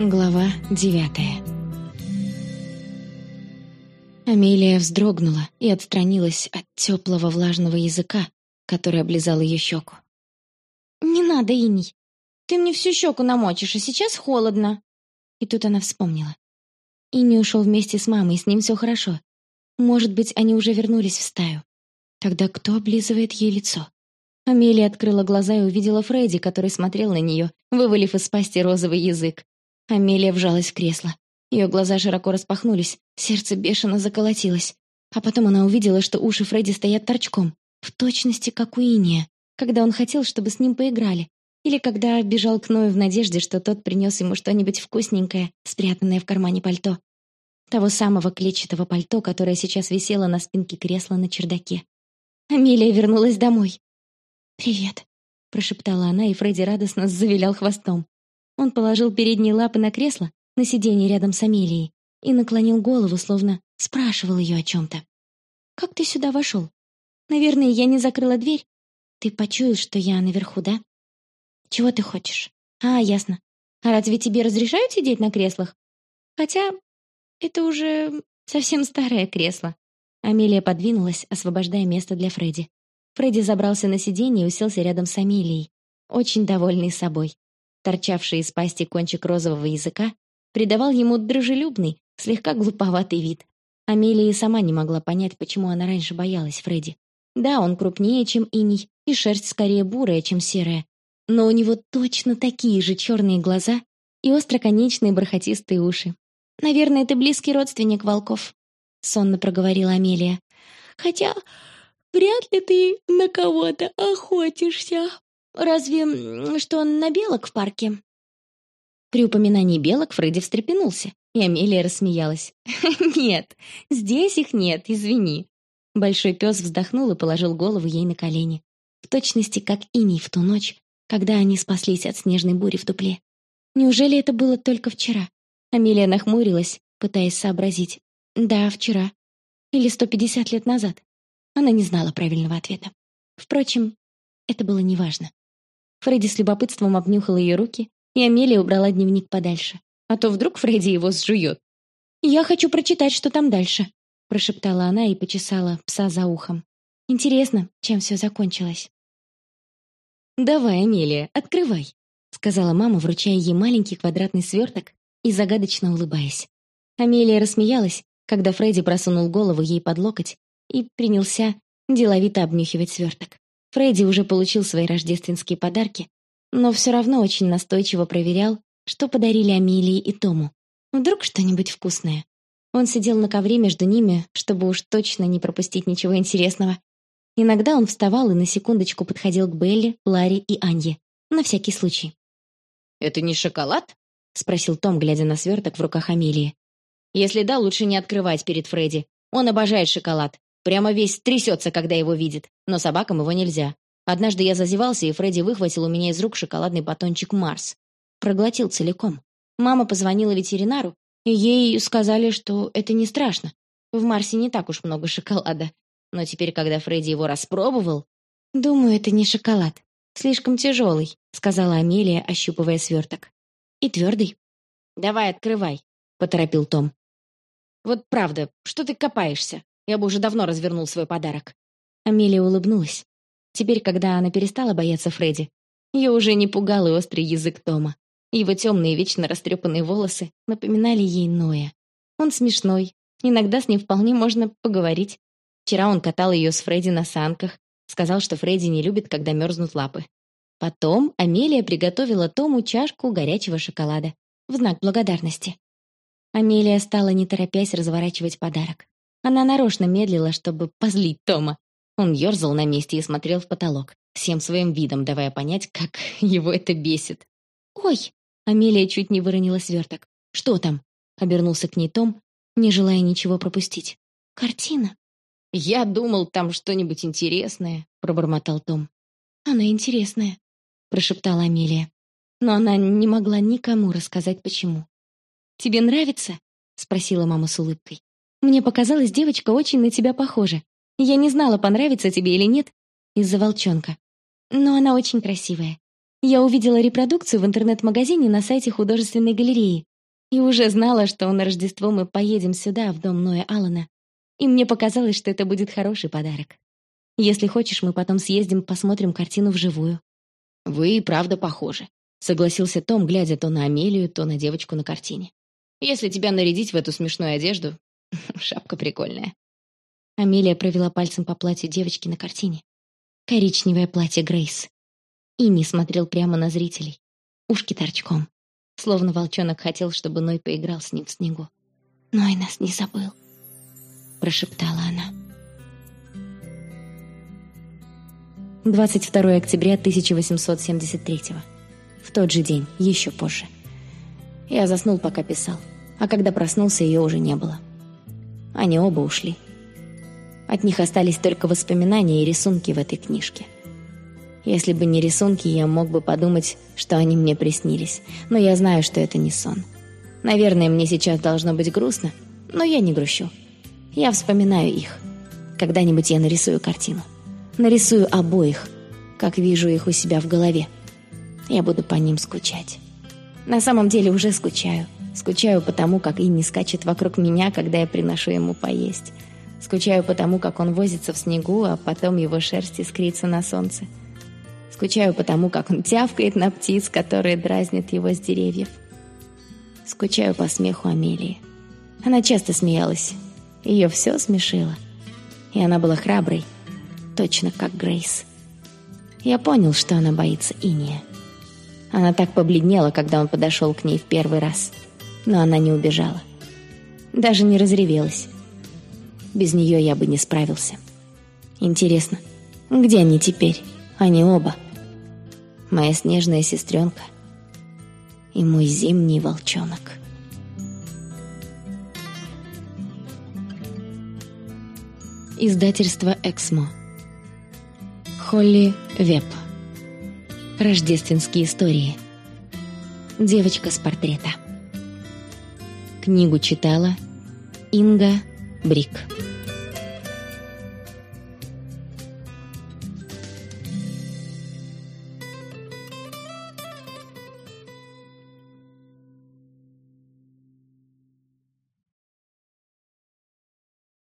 Глава девятая Амелия вздрогнула и отстранилась от теплого влажного языка, который облизал ее щеку. «Не надо, Иней. Ты мне всю щеку намочишь, а сейчас холодно». И тут она вспомнила. Иней ушел вместе с мамой, с ним все хорошо. Может быть, они уже вернулись в стаю. Тогда кто облизывает ей лицо? Амелия открыла глаза и увидела Фредди, который смотрел на нее, вывалив из пасти розовый язык. Амелия вжалась в кресло. Ее глаза широко распахнулись, сердце бешено заколотилось. А потом она увидела, что уши Фредди стоят торчком, в точности как у Иния, когда он хотел, чтобы с ним поиграли, или когда бежал к Ною в надежде, что тот принес ему что-нибудь вкусненькое, спрятанное в кармане пальто. Того самого клетчатого пальто, которое сейчас висело на спинке кресла на чердаке. Амелия вернулась домой. «Привет», — прошептала она, и Фредди радостно завилял хвостом. Он положил передние лапы на кресло, на сиденье рядом с Амелией, и наклонил голову, словно спрашивал ее о чем-то. «Как ты сюда вошел? Наверное, я не закрыла дверь? Ты почуял, что я наверху, да? Чего ты хочешь? А, ясно. А разве тебе разрешают сидеть на креслах? Хотя это уже совсем старое кресло». Амелия подвинулась, освобождая место для Фредди. Фредди забрался на сиденье и уселся рядом с Амелией, очень довольный собой. Торчавший из пасти кончик розового языка придавал ему дружелюбный, слегка глуповатый вид. Амелия сама не могла понять, почему она раньше боялась Фредди. Да, он крупнее, чем иней, и шерсть скорее бурая, чем серая. Но у него точно такие же черные глаза и остроконечные бархатистые уши. «Наверное, это близкий родственник волков», — сонно проговорила Амелия. «Хотя вряд ли ты на кого-то охотишься». «Разве что на белок в парке?» При упоминании белок Фредди встрепенулся, и Амелия рассмеялась. «Нет, здесь их нет, извини». Большой пес вздохнул и положил голову ей на колени. В точности, как иней в ту ночь, когда они спаслись от снежной бури в дупле. Неужели это было только вчера? Амелия нахмурилась, пытаясь сообразить. Да, вчера. Или 150 лет назад. Она не знала правильного ответа. Впрочем, это было неважно. Фредди с любопытством обнюхал ее руки, и Амелия убрала дневник подальше. А то вдруг Фредди его сжует. «Я хочу прочитать, что там дальше», — прошептала она и почесала пса за ухом. «Интересно, чем все закончилось». «Давай, Амелия, открывай», — сказала мама, вручая ей маленький квадратный сверток и загадочно улыбаясь. Амелия рассмеялась, когда Фредди просунул голову ей под локоть и принялся деловито обнюхивать сверток. Фредди уже получил свои рождественские подарки, но все равно очень настойчиво проверял, что подарили Амелии и Тому. Вдруг что-нибудь вкусное. Он сидел на ковре между ними, чтобы уж точно не пропустить ничего интересного. Иногда он вставал и на секундочку подходил к Белли, Ларе и Анье. На всякий случай. «Это не шоколад?» — спросил Том, глядя на сверток в руках Амелии. «Если да, лучше не открывать перед Фредди. Он обожает шоколад. Прямо весь трясется, когда его видит, но собакам его нельзя. Однажды я зазевался, и Фредди выхватил у меня из рук шоколадный батончик «Марс». Проглотил целиком. Мама позвонила ветеринару, и ей сказали, что это не страшно. В Марсе не так уж много шоколада. Но теперь, когда Фредди его распробовал... «Думаю, это не шоколад. Слишком тяжелый», — сказала Амелия, ощупывая сверток. «И твердый». «Давай, открывай», — поторопил Том. «Вот правда, что ты копаешься? Я бы уже давно развернул свой подарок». Амелия улыбнулась. Теперь, когда она перестала бояться Фредди, ее уже не пугал и острый язык Тома. Его темные, вечно растрепанные волосы напоминали ей Ноя. Он смешной, иногда с ним вполне можно поговорить. Вчера он катал ее с Фредди на санках, сказал, что Фредди не любит, когда мерзнут лапы. Потом Амелия приготовила Тому чашку горячего шоколада в знак благодарности. Амелия стала не торопясь разворачивать подарок. Она нарочно медлила, чтобы позлить Тома. Он ерзал на месте и смотрел в потолок, всем своим видом давая понять, как его это бесит. «Ой!» — Амелия чуть не выронила сверток. «Что там?» — обернулся к ней Том, не желая ничего пропустить. «Картина». «Я думал, там что-нибудь интересное», — пробормотал Том. «Она интересная», — прошептала Амелия. Но она не могла никому рассказать, почему. «Тебе нравится?» — спросила мама с улыбкой. Мне показалось, девочка очень на тебя похожа. Я не знала, понравится тебе или нет, из-за волчонка. Но она очень красивая. Я увидела репродукцию в интернет-магазине на сайте художественной галереи и уже знала, что на Рождество мы поедем сюда, в дом Ноя Аллена. И мне показалось, что это будет хороший подарок. Если хочешь, мы потом съездим, посмотрим картину вживую. Вы и правда похожи, согласился Том, глядя то на Амелию, то на девочку на картине. Если тебя нарядить в эту смешную одежду, шапка прикольная. Амелия провела пальцем по платью девочки на картине. Коричневое платье Грейс. И не смотрел прямо на зрителей. Ушки торчком. Словно волчонок хотел, чтобы Ной поиграл с ним в снегу. «Ной нас не забыл», — прошептала она. 22 октября 1873 В тот же день, еще позже. Я заснул, пока писал. А когда проснулся, ее уже не было. Они оба ушли. От них остались только воспоминания и рисунки в этой книжке. Если бы не рисунки, я мог бы подумать, что они мне приснились. Но я знаю, что это не сон. Наверное, мне сейчас должно быть грустно, но я не грущу. Я вспоминаю их. Когда-нибудь я нарисую картину. Нарисую обоих, как вижу их у себя в голове. Я буду по ним скучать. На самом деле уже скучаю. Скучаю потому, как Инни скачет вокруг меня, когда я приношу ему поесть. Скучаю потому, как он возится в снегу, а потом его шерсть искрится на солнце. Скучаю потому, как он тявкает на птиц, которые дразнят его с деревьев. Скучаю по смеху Амелии. Она часто смеялась. Ее все смешило. И она была храброй, точно как Грейс. Я понял, что она боится Иния. Она так побледнела, когда он подошел к ней в первый раз — но она не убежала. Даже не разревелась. Без нее я бы не справился. Интересно, где они теперь? Они оба. Моя снежная сестренка и мой зимний волчонок. Издательство «Эксмо». Холли Веб. Рождественские истории. Девочка с портрета. Книгу читала Инга Брик.